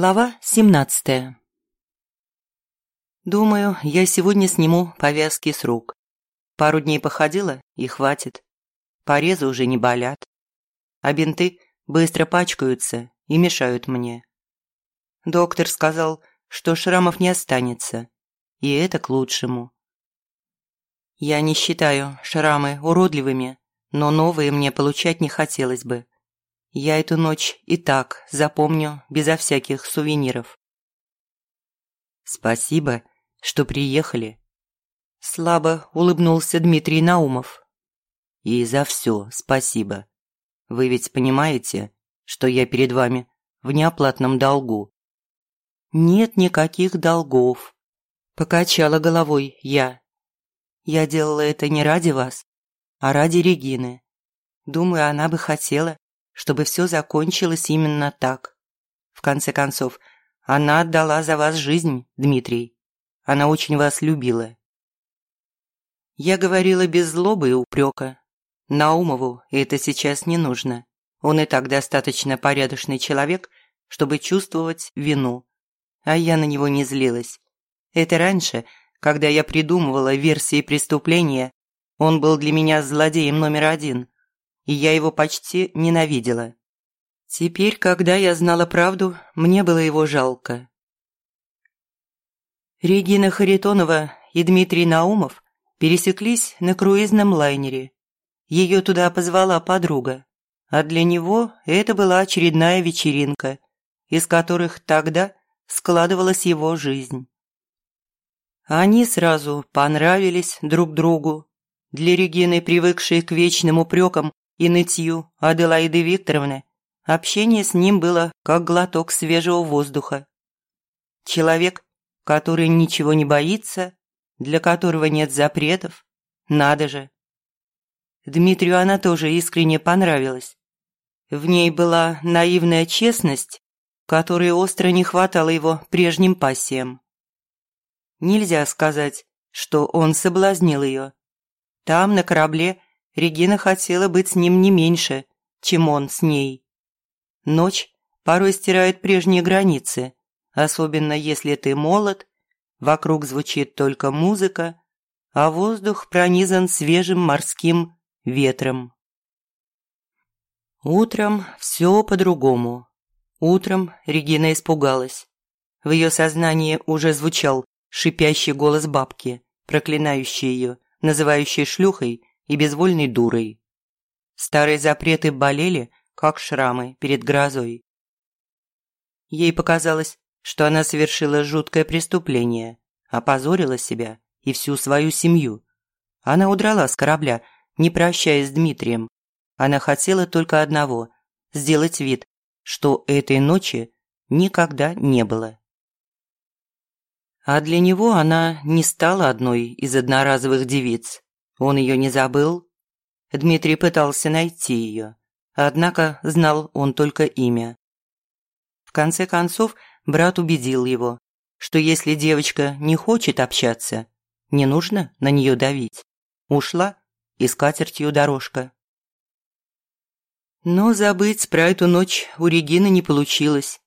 Глава 17 Думаю, я сегодня сниму повязки с рук. Пару дней походила и хватит. Порезы уже не болят. А бинты быстро пачкаются и мешают мне. Доктор сказал, что шрамов не останется. И это к лучшему. Я не считаю шрамы уродливыми, но новые мне получать не хотелось бы. Я эту ночь и так запомню безо всяких сувениров. Спасибо, что приехали. Слабо улыбнулся Дмитрий Наумов. И за все спасибо. Вы ведь понимаете, что я перед вами в неоплатном долгу? Нет никаких долгов. Покачала головой я. Я делала это не ради вас, а ради Регины. Думаю, она бы хотела, чтобы все закончилось именно так. В конце концов, она отдала за вас жизнь, Дмитрий. Она очень вас любила. Я говорила без злобы и упрека. Наумову это сейчас не нужно. Он и так достаточно порядочный человек, чтобы чувствовать вину. А я на него не злилась. Это раньше, когда я придумывала версии преступления, он был для меня злодеем номер один – и я его почти ненавидела. Теперь, когда я знала правду, мне было его жалко. Регина Харитонова и Дмитрий Наумов пересеклись на круизном лайнере. Ее туда позвала подруга, а для него это была очередная вечеринка, из которых тогда складывалась его жизнь. Они сразу понравились друг другу. Для Регины, привыкшей к вечным упрекам и нытью Аделаиды Викторовны, общение с ним было как глоток свежего воздуха. Человек, который ничего не боится, для которого нет запретов, надо же. Дмитрию она тоже искренне понравилась. В ней была наивная честность, которой остро не хватало его прежним пассиям. Нельзя сказать, что он соблазнил ее. Там, на корабле, Регина хотела быть с ним не меньше, чем он с ней. Ночь порой стирает прежние границы, особенно если ты молод, вокруг звучит только музыка, а воздух пронизан свежим морским ветром. Утром все по-другому. Утром Регина испугалась. В ее сознании уже звучал шипящий голос бабки, проклинающий ее, называющий шлюхой и безвольной дурой. Старые запреты болели, как шрамы перед грозой. Ей показалось, что она совершила жуткое преступление, опозорила себя и всю свою семью. Она удрала с корабля, не прощаясь с Дмитрием. Она хотела только одного – сделать вид, что этой ночи никогда не было. А для него она не стала одной из одноразовых девиц. Он ее не забыл. Дмитрий пытался найти ее, однако знал он только имя. В конце концов, брат убедил его, что если девочка не хочет общаться, не нужно на нее давить. Ушла и с катертью дорожка. Но забыть про эту ночь у Регины не получилось.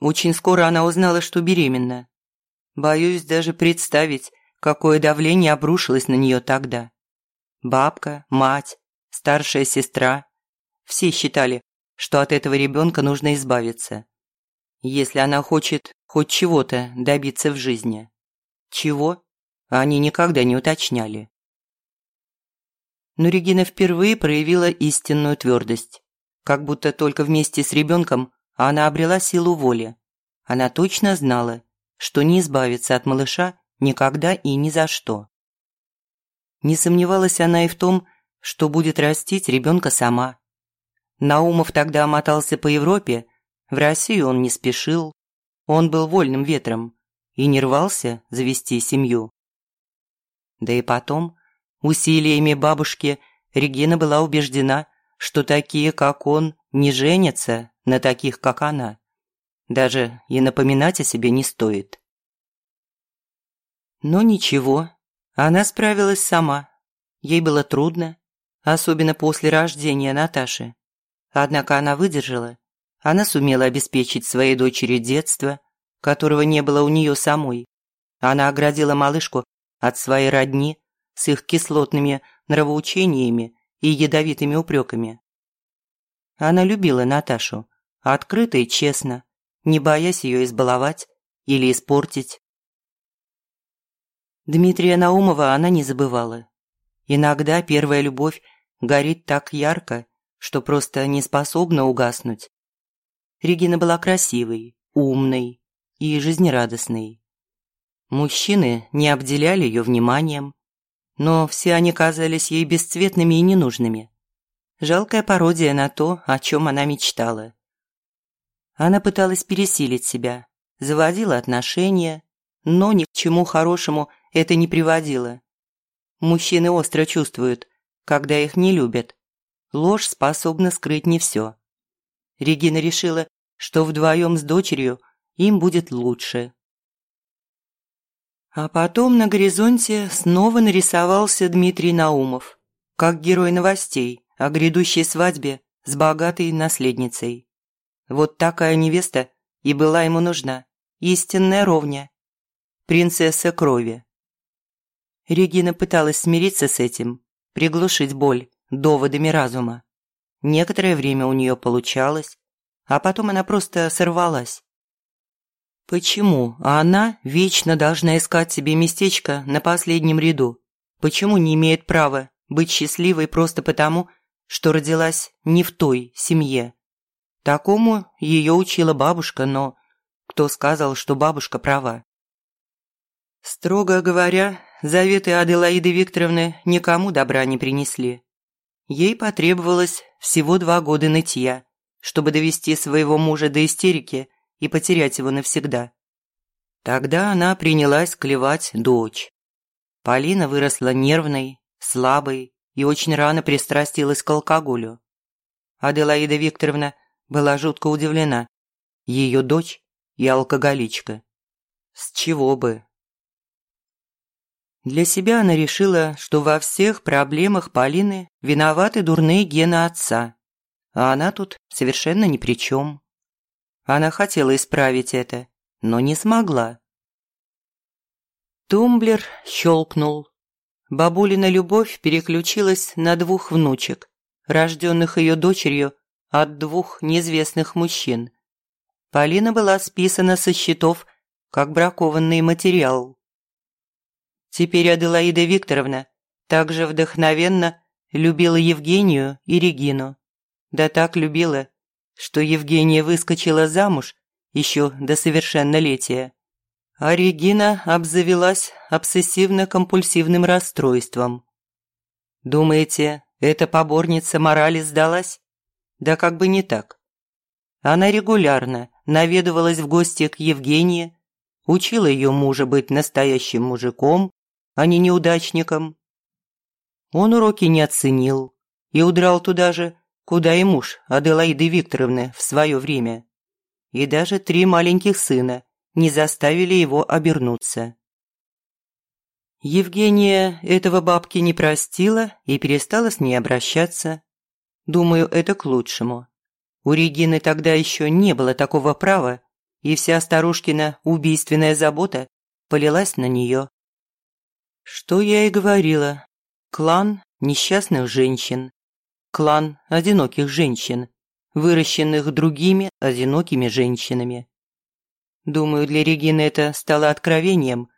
Очень скоро она узнала, что беременна. Боюсь даже представить, какое давление обрушилось на нее тогда. Бабка, мать, старшая сестра. Все считали, что от этого ребенка нужно избавиться. Если она хочет хоть чего-то добиться в жизни. Чего? Они никогда не уточняли. Но Регина впервые проявила истинную твердость. Как будто только вместе с ребенком она обрела силу воли. Она точно знала, что не избавится от малыша никогда и ни за что. Не сомневалась она и в том, что будет растить ребенка сама. Наумов тогда мотался по Европе, в Россию он не спешил, он был вольным ветром и не рвался завести семью. Да и потом, усилиями бабушки, Регина была убеждена, что такие, как он, не женятся на таких, как она. Даже и напоминать о себе не стоит. Но ничего, она справилась сама. Ей было трудно, особенно после рождения Наташи. Однако она выдержала, Она сумела обеспечить своей дочери детство, которого не было у нее самой. Она оградила малышку от своей родни с их кислотными нравоучениями и ядовитыми упреками. Она любила Наташу, открыто и честно, не боясь ее избаловать или испортить. Дмитрия Наумова она не забывала. Иногда первая любовь горит так ярко, что просто не способна угаснуть. Регина была красивой, умной и жизнерадостной. Мужчины не обделяли ее вниманием, но все они казались ей бесцветными и ненужными. Жалкая пародия на то, о чем она мечтала. Она пыталась пересилить себя, заводила отношения, но ни к чему хорошему это не приводило. Мужчины остро чувствуют, когда их не любят. Ложь способна скрыть не все. Регина решила, что вдвоем с дочерью им будет лучше. А потом на горизонте снова нарисовался Дмитрий Наумов, как герой новостей о грядущей свадьбе с богатой наследницей. Вот такая невеста и была ему нужна, истинная ровня, принцесса крови. Регина пыталась смириться с этим, приглушить боль доводами разума. Некоторое время у нее получалось, а потом она просто сорвалась. Почему она вечно должна искать себе местечко на последнем ряду? Почему не имеет права быть счастливой просто потому, что родилась не в той семье? Такому ее учила бабушка, но кто сказал, что бабушка права? Строго говоря, заветы Аделаиды Викторовны никому добра не принесли. Ей потребовалось всего два года нытья, чтобы довести своего мужа до истерики и потерять его навсегда. Тогда она принялась клевать дочь. Полина выросла нервной, слабой и очень рано пристрастилась к алкоголю. Аделаида Викторовна была жутко удивлена. Ее дочь и алкоголичка. С чего бы? Для себя она решила, что во всех проблемах Полины виноваты дурные гены отца, а она тут совершенно ни при чем. Она хотела исправить это, но не смогла. Тумблер щелкнул. Бабулина любовь переключилась на двух внучек, рожденных ее дочерью от двух неизвестных мужчин. Полина была списана со счетов как бракованный материал. Теперь Аделаида Викторовна также вдохновенно любила Евгению и Регину. Да так любила, что Евгения выскочила замуж еще до совершеннолетия. А Регина обзавелась обсессивно-компульсивным расстройством. Думаете, эта поборница морали сдалась? Да как бы не так. Она регулярно наведывалась в гости к Евгении, учила ее мужа быть настоящим мужиком, а не неудачником. Он уроки не оценил и удрал туда же, куда и муж Аделаиды Викторовны в свое время. И даже три маленьких сына не заставили его обернуться. Евгения этого бабки не простила и перестала с ней обращаться. Думаю, это к лучшему. У Регины тогда еще не было такого права, и вся старушкина убийственная забота полилась на нее. Что я и говорила. Клан несчастных женщин. Клан одиноких женщин, выращенных другими одинокими женщинами. Думаю, для Регины это стало откровением,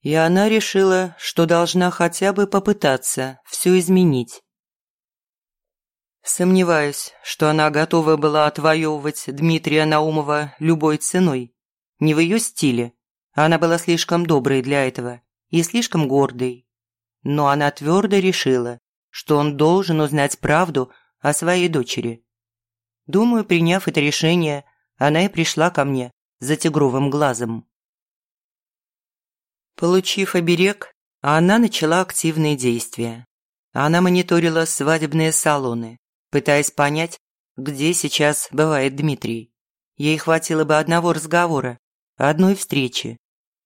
и она решила, что должна хотя бы попытаться все изменить. Сомневаюсь, что она готова была отвоевывать Дмитрия Наумова любой ценой. Не в ее стиле. Она была слишком доброй для этого и слишком гордой. Но она твердо решила, что он должен узнать правду о своей дочери. Думаю, приняв это решение, она и пришла ко мне за тигровым глазом. Получив оберег, она начала активные действия. Она мониторила свадебные салоны, пытаясь понять, где сейчас бывает Дмитрий. Ей хватило бы одного разговора, одной встречи.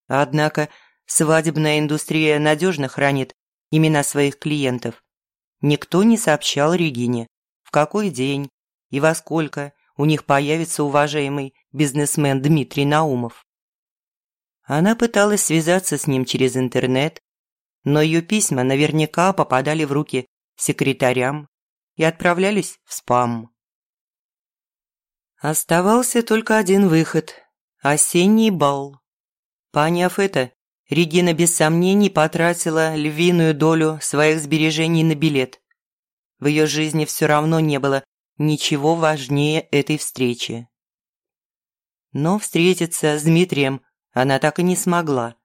Однако Свадебная индустрия надежно хранит имена своих клиентов. Никто не сообщал Регине, в какой день и во сколько у них появится уважаемый бизнесмен Дмитрий Наумов. Она пыталась связаться с ним через интернет, но ее письма наверняка попадали в руки секретарям и отправлялись в спам. Оставался только один выход – осенний бал. Поняв это, Регина без сомнений потратила львиную долю своих сбережений на билет. В ее жизни все равно не было ничего важнее этой встречи. Но встретиться с Дмитрием она так и не смогла.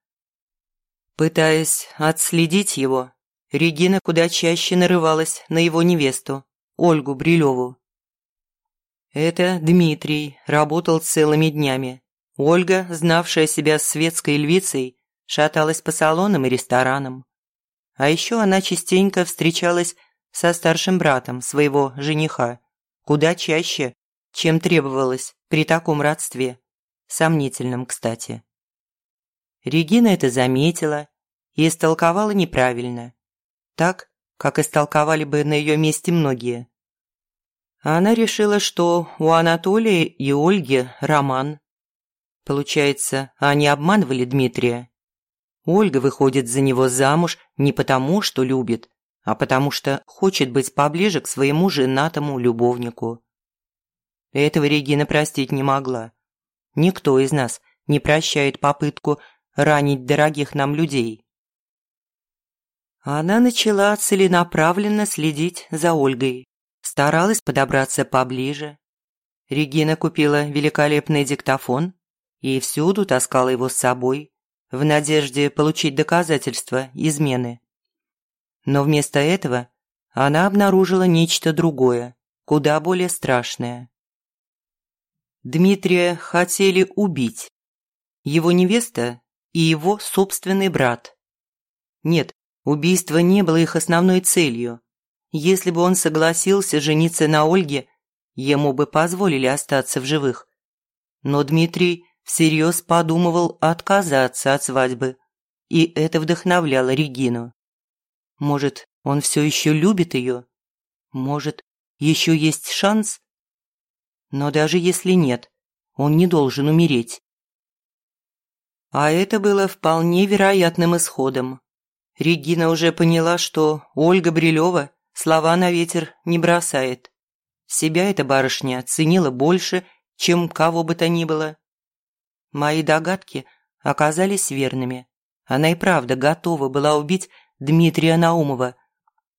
Пытаясь отследить его, Регина куда чаще нарывалась на его невесту, Ольгу Брилеву. Это Дмитрий работал целыми днями. Ольга, знавшая себя светской львицей, шаталась по салонам и ресторанам. А еще она частенько встречалась со старшим братом своего жениха, куда чаще, чем требовалось при таком родстве, сомнительном, кстати. Регина это заметила и истолковала неправильно, так, как истолковали бы на ее месте многие. Она решила, что у Анатолия и Ольги роман. Получается, они обманывали Дмитрия. Ольга выходит за него замуж не потому, что любит, а потому что хочет быть поближе к своему женатому любовнику. Этого Регина простить не могла. Никто из нас не прощает попытку ранить дорогих нам людей. Она начала целенаправленно следить за Ольгой, старалась подобраться поближе. Регина купила великолепный диктофон и всюду таскала его с собой, в надежде получить доказательства измены. Но вместо этого она обнаружила нечто другое, куда более страшное. Дмитрия хотели убить. Его невеста и его собственный брат. Нет, убийство не было их основной целью. Если бы он согласился жениться на Ольге, ему бы позволили остаться в живых. Но Дмитрий всерьез подумывал отказаться от свадьбы, и это вдохновляло Регину. Может, он все еще любит ее? Может, еще есть шанс? Но даже если нет, он не должен умереть. А это было вполне вероятным исходом. Регина уже поняла, что Ольга Брилева слова на ветер не бросает. Себя эта барышня ценила больше, чем кого бы то ни было. Мои догадки оказались верными. Она и правда готова была убить Дмитрия Наумова,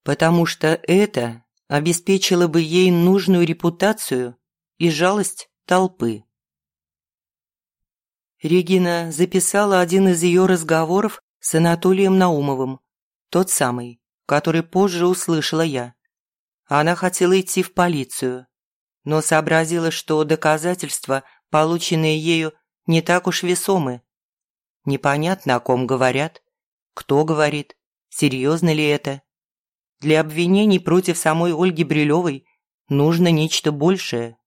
потому что это обеспечило бы ей нужную репутацию и жалость толпы. Регина записала один из ее разговоров с Анатолием Наумовым, тот самый, который позже услышала я. Она хотела идти в полицию, но сообразила, что доказательства, полученные ею, не так уж весомы. Непонятно, о ком говорят, кто говорит, серьезно ли это. Для обвинений против самой Ольги Брилевой нужно нечто большее.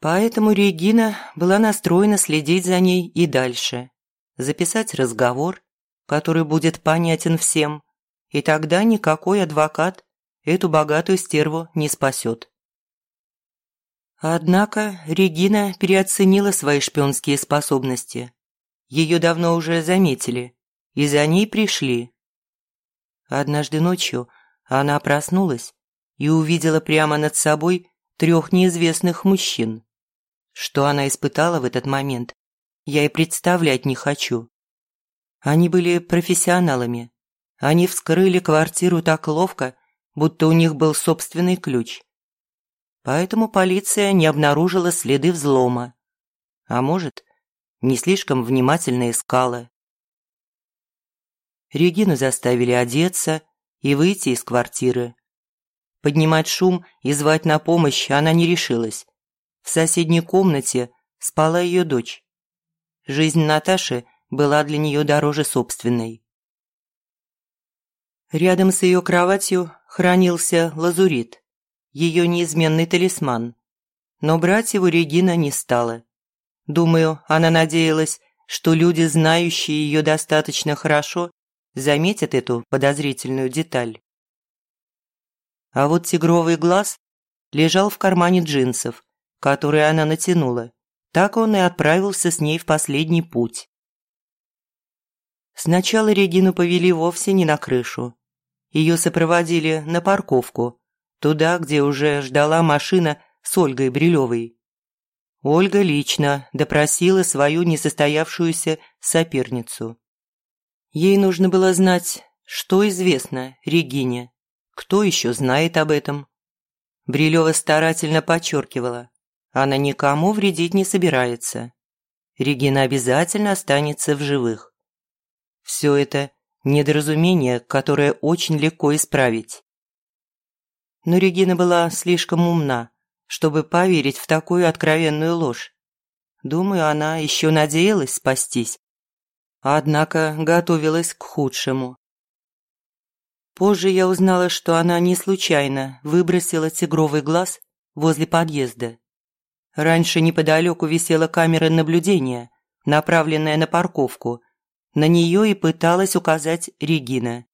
Поэтому Регина была настроена следить за ней и дальше. Записать разговор, который будет понятен всем, и тогда никакой адвокат эту богатую стерву не спасет. Однако Регина переоценила свои шпионские способности. Ее давно уже заметили, и за ней пришли. Однажды ночью она проснулась и увидела прямо над собой трех неизвестных мужчин. Что она испытала в этот момент, я и представлять не хочу. Они были профессионалами. Они вскрыли квартиру так ловко, будто у них был собственный ключ поэтому полиция не обнаружила следы взлома. А может, не слишком внимательно искала. Регину заставили одеться и выйти из квартиры. Поднимать шум и звать на помощь она не решилась. В соседней комнате спала ее дочь. Жизнь Наташи была для нее дороже собственной. Рядом с ее кроватью хранился лазурит ее неизменный талисман. Но брать его Регина не стала. Думаю, она надеялась, что люди, знающие ее достаточно хорошо, заметят эту подозрительную деталь. А вот тигровый глаз лежал в кармане джинсов, которые она натянула. Так он и отправился с ней в последний путь. Сначала Регину повели вовсе не на крышу. Ее сопроводили на парковку, туда, где уже ждала машина с Ольгой Брилевой. Ольга лично допросила свою несостоявшуюся соперницу. Ей нужно было знать, что известно Регине, кто еще знает об этом. Брилева старательно подчеркивала, она никому вредить не собирается. Регина обязательно останется в живых. Все это недоразумение, которое очень легко исправить. Но Регина была слишком умна, чтобы поверить в такую откровенную ложь. Думаю, она еще надеялась спастись. Однако готовилась к худшему. Позже я узнала, что она не случайно выбросила тигровый глаз возле подъезда. Раньше неподалеку висела камера наблюдения, направленная на парковку, на нее и пыталась указать Регина.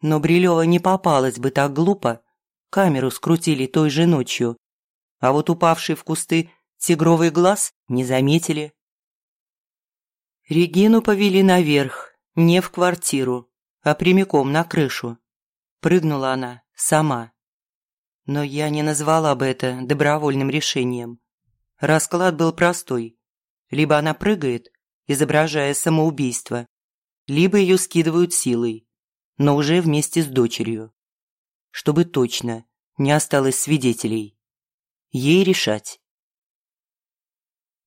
Но Брилева не попалась бы так глупо. Камеру скрутили той же ночью. А вот упавший в кусты тигровый глаз не заметили. Регину повели наверх, не в квартиру, а прямиком на крышу. Прыгнула она сама. Но я не назвала бы это добровольным решением. Расклад был простой. Либо она прыгает, изображая самоубийство, либо ее скидывают силой, но уже вместе с дочерью. Чтобы точно не осталось свидетелей. Ей решать.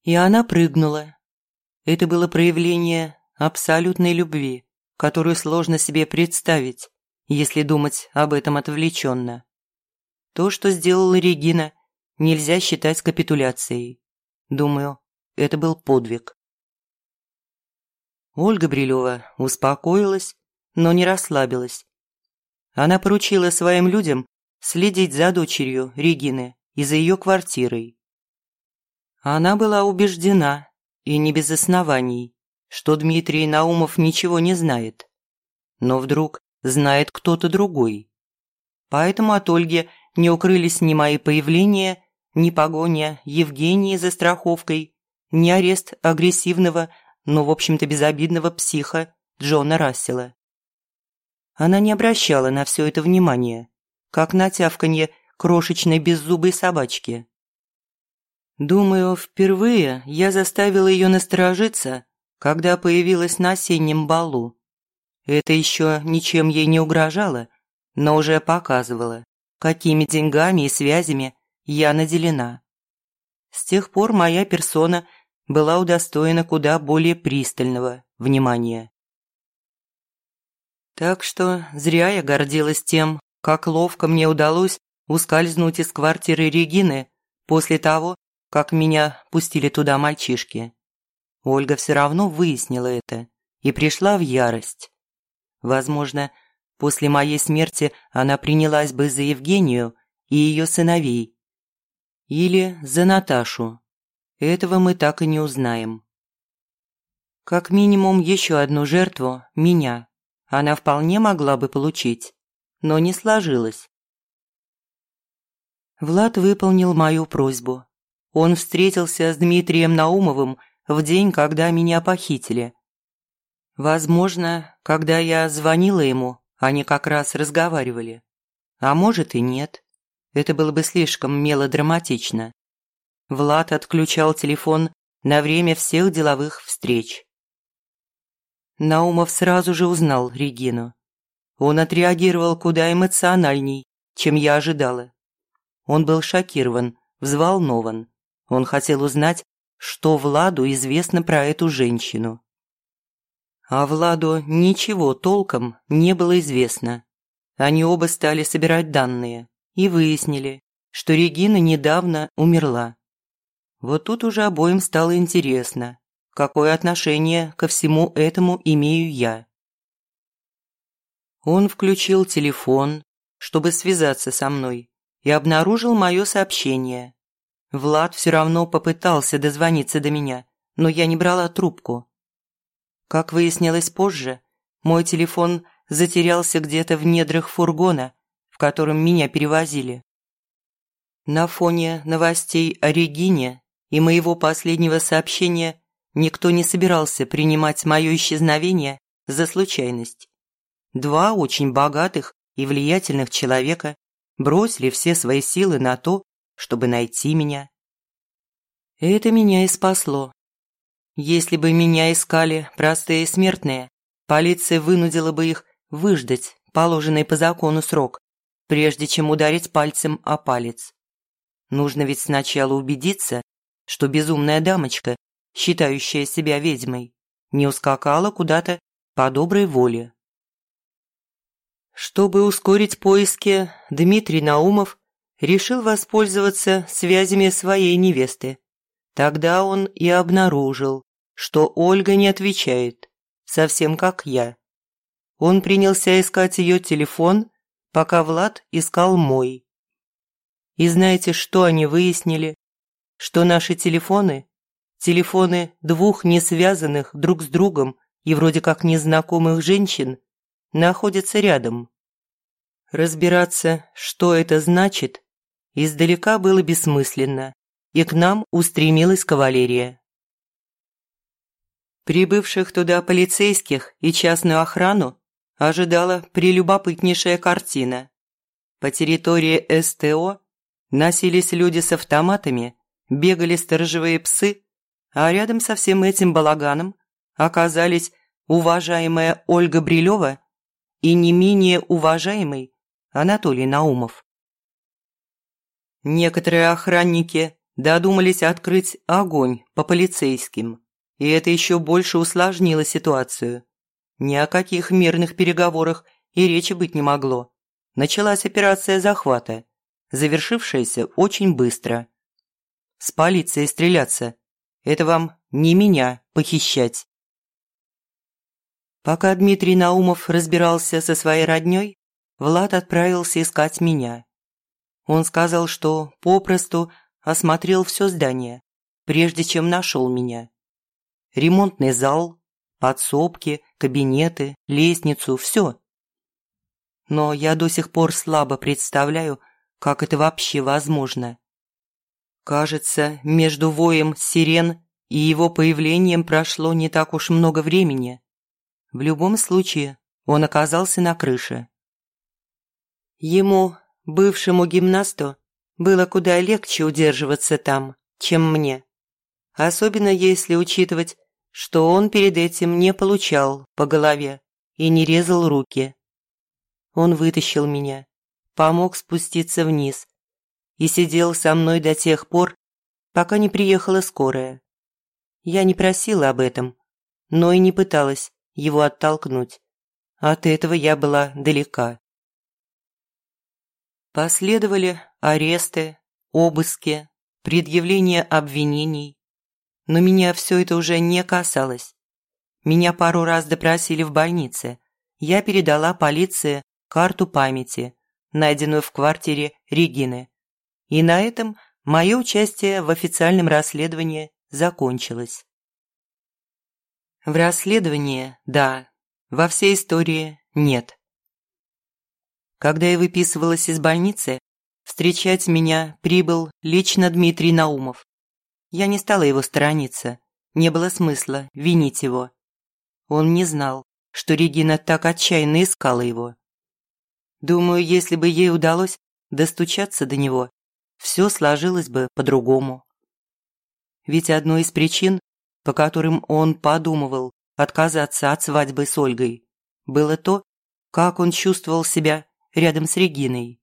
И она прыгнула. Это было проявление абсолютной любви, которую сложно себе представить, если думать об этом отвлеченно. То, что сделала Регина, нельзя считать капитуляцией. Думаю, это был подвиг. Ольга Брилева успокоилась, но не расслабилась. Она поручила своим людям следить за дочерью Регины и за ее квартирой. Она была убеждена, и не без оснований, что Дмитрий Наумов ничего не знает. Но вдруг знает кто-то другой. Поэтому от Ольги не укрылись ни мои появления, ни погоня Евгении за страховкой, ни арест агрессивного но, в общем-то, безобидного психа Джона Рассела. Она не обращала на все это внимания, как на тявканье крошечной беззубой собачки. Думаю, впервые я заставила ее насторожиться, когда появилась на осеннем балу. Это еще ничем ей не угрожало, но уже показывало, какими деньгами и связями я наделена. С тех пор моя персона была удостоена куда более пристального внимания. Так что зря я гордилась тем, как ловко мне удалось ускользнуть из квартиры Регины после того, как меня пустили туда мальчишки. Ольга все равно выяснила это и пришла в ярость. Возможно, после моей смерти она принялась бы за Евгению и ее сыновей. Или за Наташу, этого мы так и не узнаем. Как минимум еще одну жертву, меня, она вполне могла бы получить, но не сложилось. Влад выполнил мою просьбу. Он встретился с Дмитрием Наумовым в день, когда меня похитили. Возможно, когда я звонила ему, они как раз разговаривали. А может и нет. Это было бы слишком мелодраматично. Влад отключал телефон на время всех деловых встреч. Наумов сразу же узнал Регину. Он отреагировал куда эмоциональней, чем я ожидала. Он был шокирован, взволнован. Он хотел узнать, что Владу известно про эту женщину. А Владу ничего толком не было известно. Они оба стали собирать данные и выяснили, что Регина недавно умерла. Вот тут уже обоим стало интересно, какое отношение ко всему этому имею я. Он включил телефон, чтобы связаться со мной, и обнаружил мое сообщение. Влад все равно попытался дозвониться до меня, но я не брала трубку. Как выяснилось позже, мой телефон затерялся где-то в недрах фургона, в котором меня перевозили. На фоне новостей о Регине и моего последнего сообщения никто не собирался принимать мое исчезновение за случайность. Два очень богатых и влиятельных человека бросили все свои силы на то, чтобы найти меня. Это меня и спасло. Если бы меня искали простые смертные, полиция вынудила бы их выждать положенный по закону срок, прежде чем ударить пальцем о палец. Нужно ведь сначала убедиться, что безумная дамочка, считающая себя ведьмой, не ускакала куда-то по доброй воле. Чтобы ускорить поиски, Дмитрий Наумов решил воспользоваться связями своей невесты. Тогда он и обнаружил, что Ольга не отвечает, совсем как я. Он принялся искать ее телефон, пока Влад искал мой. И знаете, что они выяснили? Что наши телефоны – телефоны двух несвязанных друг с другом и вроде как незнакомых женщин находятся рядом. Разбираться, что это значит, издалека было бессмысленно, и к нам устремилась кавалерия. Прибывших туда полицейских и частную охрану ожидала прелюбопытнейшая картина. По территории СТО носились люди с автоматами, бегали сторожевые псы, а рядом со всем этим балаганом оказались уважаемая Ольга Брилева и не менее уважаемый Анатолий Наумов. Некоторые охранники додумались открыть огонь по полицейским, и это еще больше усложнило ситуацию. Ни о каких мирных переговорах и речи быть не могло. Началась операция захвата, завершившаяся очень быстро. С полицией стреляться – это вам не меня похищать. Пока Дмитрий Наумов разбирался со своей роднёй, Влад отправился искать меня. Он сказал, что попросту осмотрел все здание, прежде чем нашел меня. Ремонтный зал, подсобки, кабинеты, лестницу – все. Но я до сих пор слабо представляю, как это вообще возможно. Кажется, между воем сирен и его появлением прошло не так уж много времени. В любом случае, он оказался на крыше. Ему, бывшему гимнасту, было куда легче удерживаться там, чем мне. Особенно если учитывать, что он перед этим не получал по голове и не резал руки. Он вытащил меня, помог спуститься вниз и сидел со мной до тех пор, пока не приехала скорая. Я не просила об этом, но и не пыталась его оттолкнуть. От этого я была далека. Последовали аресты, обыски, предъявление обвинений, но меня все это уже не касалось. Меня пару раз допросили в больнице. Я передала полиции карту памяти, найденную в квартире Регины. И на этом мое участие в официальном расследовании закончилось. В расследовании – да, во всей истории – нет. Когда я выписывалась из больницы, встречать меня прибыл лично Дмитрий Наумов. Я не стала его сторониться, не было смысла винить его. Он не знал, что Регина так отчаянно искала его. Думаю, если бы ей удалось достучаться до него, все сложилось бы по-другому. Ведь одной из причин, по которым он подумывал отказаться от свадьбы с Ольгой, было то, как он чувствовал себя рядом с Региной.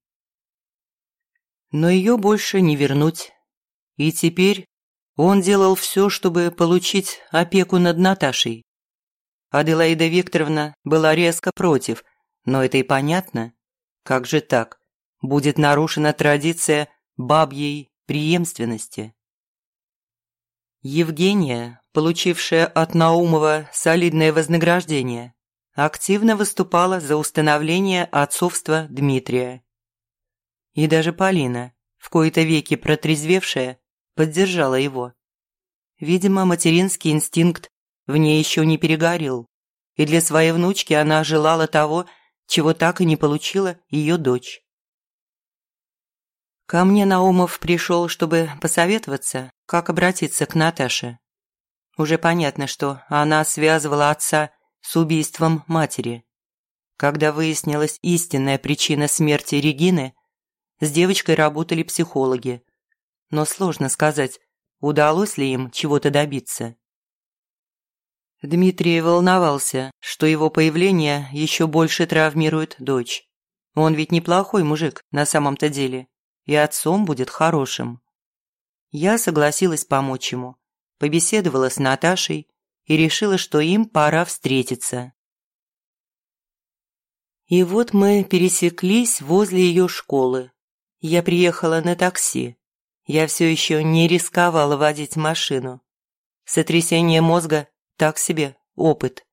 Но ее больше не вернуть. И теперь он делал все, чтобы получить опеку над Наташей. Аделаида Викторовна была резко против, но это и понятно. Как же так? Будет нарушена традиция бабьей преемственности. Евгения, получившая от Наумова солидное вознаграждение, активно выступала за установление отцовства Дмитрия. И даже Полина, в кои-то веки протрезвевшая, поддержала его. Видимо, материнский инстинкт в ней еще не перегорел, и для своей внучки она желала того, чего так и не получила ее дочь. Ко мне Наумов пришел, чтобы посоветоваться, как обратиться к Наташе. Уже понятно, что она связывала отца с убийством матери. Когда выяснилась истинная причина смерти Регины, с девочкой работали психологи. Но сложно сказать, удалось ли им чего-то добиться. Дмитрий волновался, что его появление еще больше травмирует дочь. Он ведь неплохой мужик на самом-то деле и отцом будет хорошим. Я согласилась помочь ему, побеседовала с Наташей и решила, что им пора встретиться. И вот мы пересеклись возле ее школы. Я приехала на такси. Я все еще не рисковала водить машину. Сотрясение мозга – так себе опыт.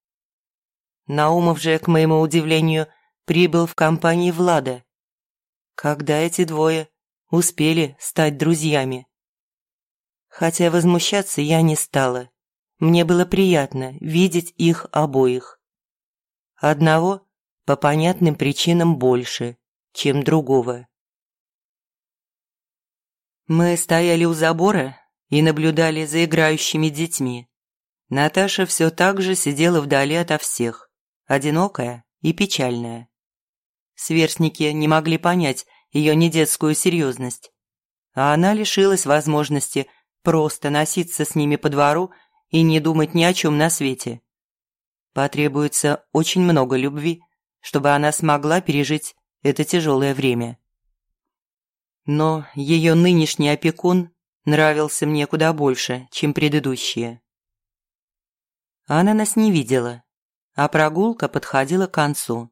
Наумов же, к моему удивлению, прибыл в компании Влада. Когда эти двое успели стать друзьями. Хотя возмущаться я не стала. Мне было приятно видеть их обоих. Одного по понятным причинам больше, чем другого. Мы стояли у забора и наблюдали за играющими детьми. Наташа все так же сидела вдали ото всех, одинокая и печальная. Сверстники не могли понять, ее недетскую серьезность. А она лишилась возможности просто носиться с ними по двору и не думать ни о чем на свете. Потребуется очень много любви, чтобы она смогла пережить это тяжелое время. Но ее нынешний опекун нравился мне куда больше, чем предыдущие. Она нас не видела, а прогулка подходила к концу.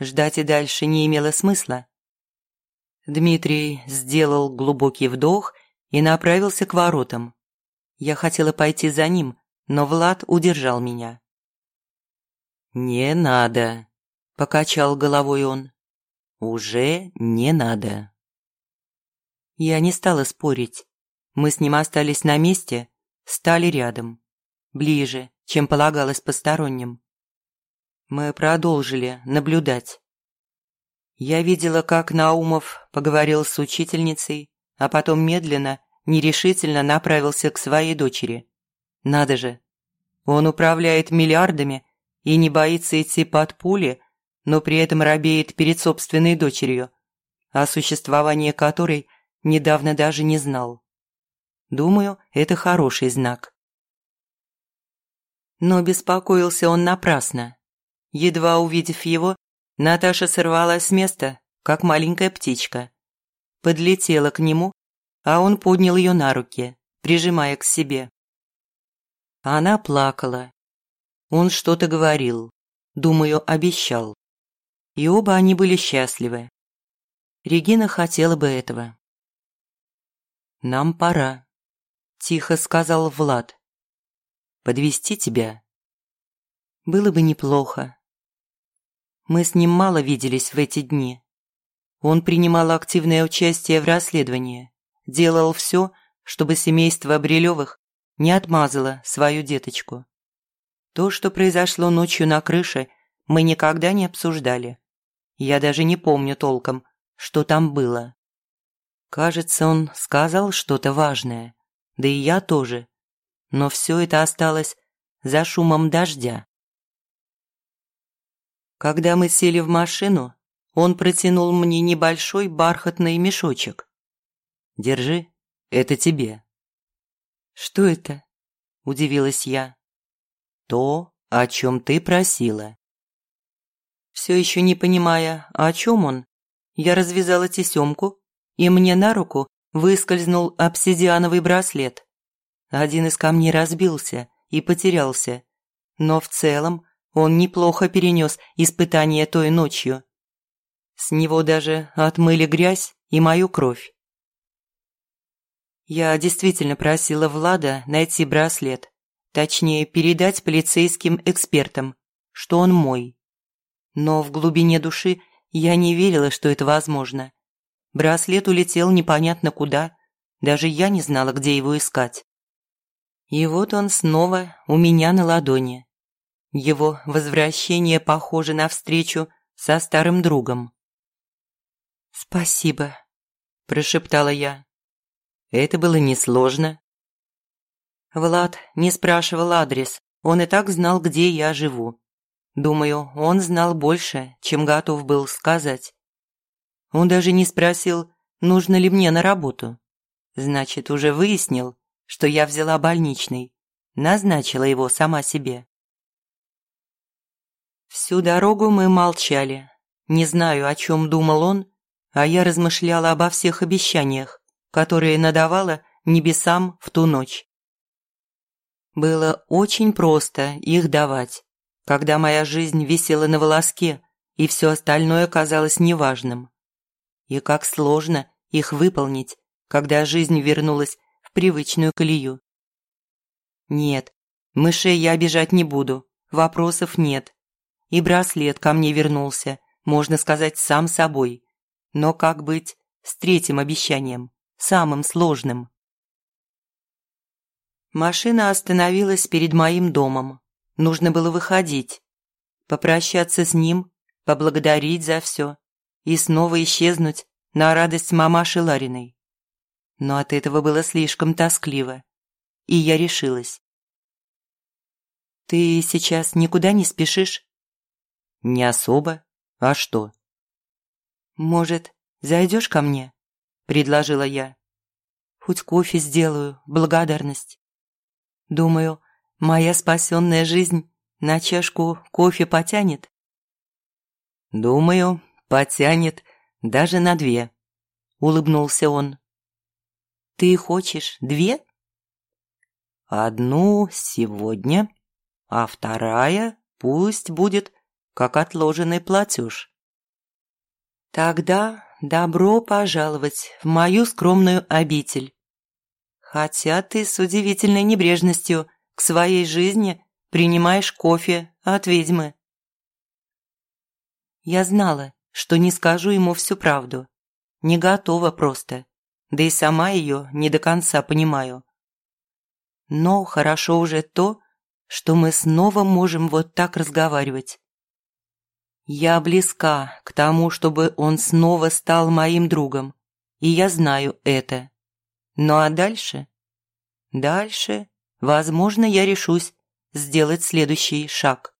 Ждать и дальше не имело смысла. Дмитрий сделал глубокий вдох и направился к воротам. Я хотела пойти за ним, но Влад удержал меня. «Не надо», – покачал головой он. «Уже не надо». Я не стала спорить. Мы с ним остались на месте, стали рядом, ближе, чем полагалось посторонним. Мы продолжили наблюдать. Я видела, как Наумов поговорил с учительницей, а потом медленно, нерешительно направился к своей дочери. Надо же, он управляет миллиардами и не боится идти под пули, но при этом робеет перед собственной дочерью, о существовании которой недавно даже не знал. Думаю, это хороший знак. Но беспокоился он напрасно. Едва увидев его, Наташа сорвалась с места, как маленькая птичка. Подлетела к нему, а он поднял ее на руки, прижимая к себе. Она плакала. Он что-то говорил, думаю, обещал. И оба они были счастливы. Регина хотела бы этого. «Нам пора», – тихо сказал Влад. «Подвести тебя?» «Было бы неплохо», мы с ним мало виделись в эти дни. Он принимал активное участие в расследовании, делал все, чтобы семейство Брилевых не отмазало свою деточку. То, что произошло ночью на крыше, мы никогда не обсуждали. Я даже не помню толком, что там было. Кажется, он сказал что-то важное, да и я тоже. Но все это осталось за шумом дождя. Когда мы сели в машину, он протянул мне небольшой бархатный мешочек. «Держи, это тебе». «Что это?» – удивилась я. «То, о чем ты просила». Все еще не понимая, о чем он, я развязала тесемку, и мне на руку выскользнул обсидиановый браслет. Один из камней разбился и потерялся, но в целом он неплохо перенес испытание той ночью. С него даже отмыли грязь и мою кровь. Я действительно просила Влада найти браслет, точнее передать полицейским экспертам, что он мой. Но в глубине души я не верила, что это возможно. Браслет улетел непонятно куда, даже я не знала, где его искать. И вот он снова у меня на ладони. Его возвращение похоже на встречу со старым другом. «Спасибо», – прошептала я. Это было несложно. Влад не спрашивал адрес, он и так знал, где я живу. Думаю, он знал больше, чем готов был сказать. Он даже не спросил, нужно ли мне на работу. Значит, уже выяснил, что я взяла больничный, назначила его сама себе. Всю дорогу мы молчали. Не знаю, о чем думал он, а я размышляла обо всех обещаниях, которые надавала небесам в ту ночь. Было очень просто их давать, когда моя жизнь висела на волоске, и все остальное казалось неважным. И как сложно их выполнить, когда жизнь вернулась в привычную колею. Нет, мышей я обижать не буду, вопросов нет. И браслет ко мне вернулся, можно сказать, сам собой. Но как быть с третьим обещанием, самым сложным? Машина остановилась перед моим домом. Нужно было выходить, попрощаться с ним, поблагодарить за все и снова исчезнуть на радость мамаши Лариной. Но от этого было слишком тоскливо, и я решилась. «Ты сейчас никуда не спешишь?» «Не особо. А что?» «Может, зайдешь ко мне?» – предложила я. «Хоть кофе сделаю, благодарность». Думаю, моя спасенная жизнь на чашку кофе потянет. Думаю, потянет даже на две, улыбнулся он. Ты хочешь две? Одну сегодня, а вторая пусть будет как отложенный платеж. Тогда добро пожаловать в мою скромную обитель. Хотя ты с удивительной небрежностью к своей жизни принимаешь кофе от ведьмы. Я знала, что не скажу ему всю правду. Не готова просто, да и сама ее не до конца понимаю. Но хорошо уже то, что мы снова можем вот так разговаривать. Я близка к тому, чтобы он снова стал моим другом, и я знаю это. Ну а дальше? Дальше, возможно, я решусь сделать следующий шаг.